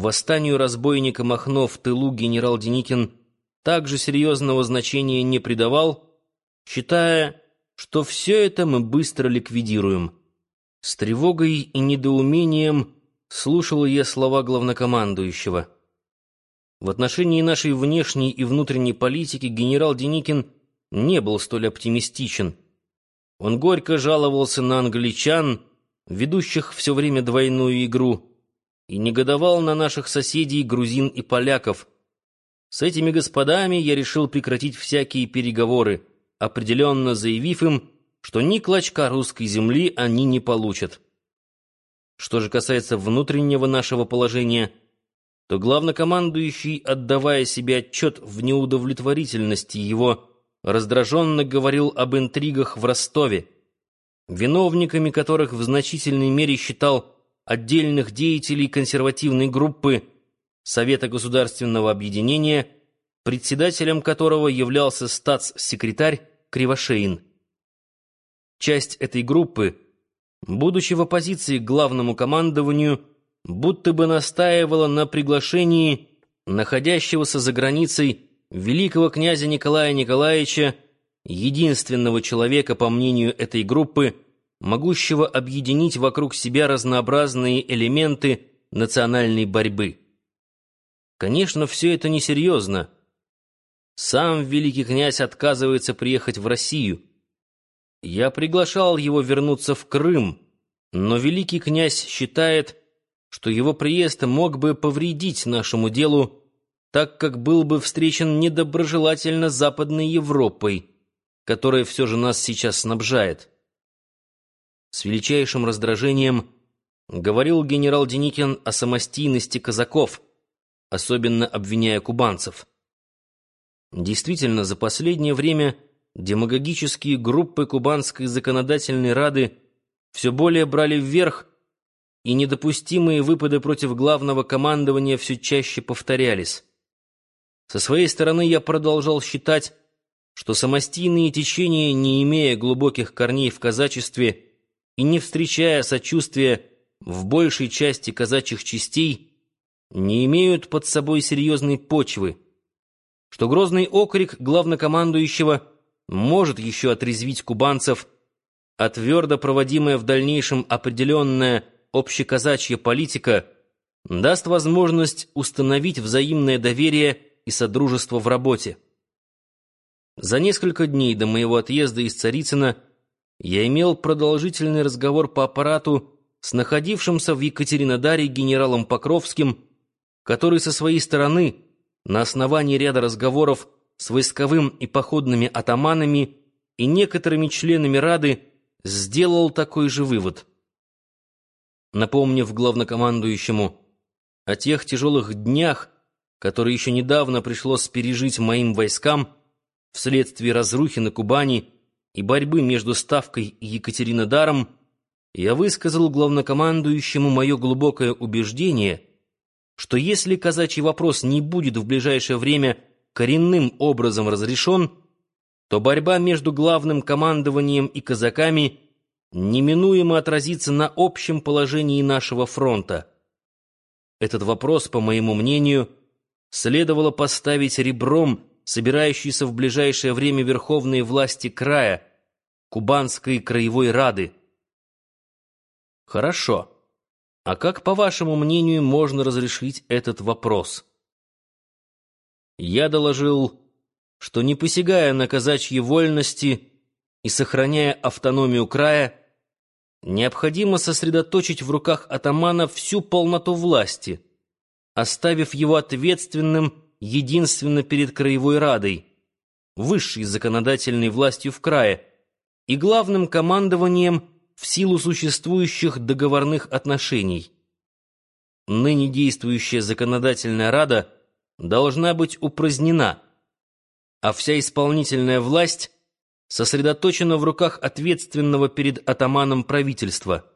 восстанию разбойника Махно в тылу генерал Деникин также серьезного значения не придавал, считая, что все это мы быстро ликвидируем. С тревогой и недоумением слушал я слова главнокомандующего. В отношении нашей внешней и внутренней политики генерал Деникин не был столь оптимистичен. Он горько жаловался на англичан, ведущих все время двойную игру, и негодовал на наших соседей грузин и поляков. С этими господами я решил прекратить всякие переговоры, определенно заявив им, что ни клочка русской земли они не получат. Что же касается внутреннего нашего положения, то главнокомандующий, отдавая себе отчет в неудовлетворительности его, раздраженно говорил об интригах в Ростове, виновниками которых в значительной мере считал отдельных деятелей консервативной группы Совета государственного объединения, председателем которого являлся статс-секретарь Кривошеин. Часть этой группы, будучи в оппозиции к главному командованию, будто бы настаивала на приглашении находящегося за границей великого князя Николая Николаевича, единственного человека, по мнению этой группы, могущего объединить вокруг себя разнообразные элементы национальной борьбы. Конечно, все это несерьезно. Сам великий князь отказывается приехать в Россию. Я приглашал его вернуться в Крым, но великий князь считает, что его приезд мог бы повредить нашему делу, так как был бы встречен недоброжелательно Западной Европой, которая все же нас сейчас снабжает. С величайшим раздражением говорил генерал Деникин о самостийности казаков, особенно обвиняя кубанцев. Действительно, за последнее время демагогические группы Кубанской законодательной рады все более брали вверх, и недопустимые выпады против главного командования все чаще повторялись. Со своей стороны я продолжал считать, что самостийные течения, не имея глубоких корней в казачестве и не встречая сочувствия в большей части казачьих частей, не имеют под собой серьезной почвы, что грозный окрик главнокомандующего может еще отрезвить кубанцев, а твердо проводимая в дальнейшем определенная общеказачья политика даст возможность установить взаимное доверие и содружество в работе. За несколько дней до моего отъезда из Царицына я имел продолжительный разговор по аппарату с находившимся в Екатеринодаре генералом Покровским, который со своей стороны, на основании ряда разговоров с войсковым и походными атаманами и некоторыми членами Рады, сделал такой же вывод. Напомнив главнокомандующему о тех тяжелых днях, которые еще недавно пришлось пережить моим войскам вследствие разрухи на Кубани и борьбы между Ставкой и Екатеринодаром, я высказал главнокомандующему мое глубокое убеждение, что если казачий вопрос не будет в ближайшее время коренным образом разрешен, то борьба между главным командованием и казаками неминуемо отразится на общем положении нашего фронта. Этот вопрос, по моему мнению, следовало поставить ребром собирающейся в ближайшее время верховные власти края, Кубанской краевой рады. Хорошо. А как, по вашему мнению, можно разрешить этот вопрос? Я доложил, что не посягая на казачьи вольности и сохраняя автономию края, необходимо сосредоточить в руках атамана всю полноту власти, оставив его ответственным единственно перед Краевой Радой, высшей законодательной властью в крае и главным командованием в силу существующих договорных отношений. Ныне действующая законодательная Рада должна быть упразднена, а вся исполнительная власть сосредоточена в руках ответственного перед атаманом правительства.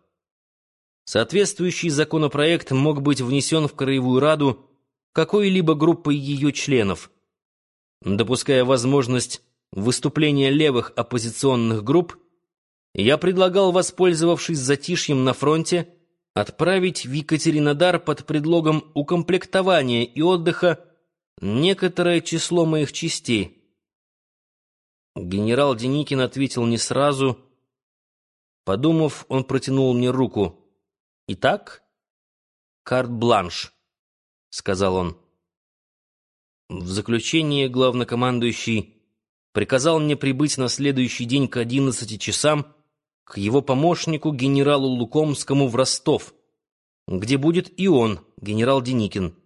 Соответствующий законопроект мог быть внесен в Краевую Раду какой-либо группой ее членов, допуская возможность выступления левых оппозиционных групп, я предлагал, воспользовавшись затишьем на фронте, отправить в Екатеринодар под предлогом укомплектования и отдыха некоторое число моих частей. Генерал Деникин ответил не сразу. Подумав, он протянул мне руку. «Итак, карт-бланш», — сказал он. В заключение главнокомандующий приказал мне прибыть на следующий день к одиннадцати часам к его помощнику генералу Лукомскому в Ростов, где будет и он, генерал Деникин.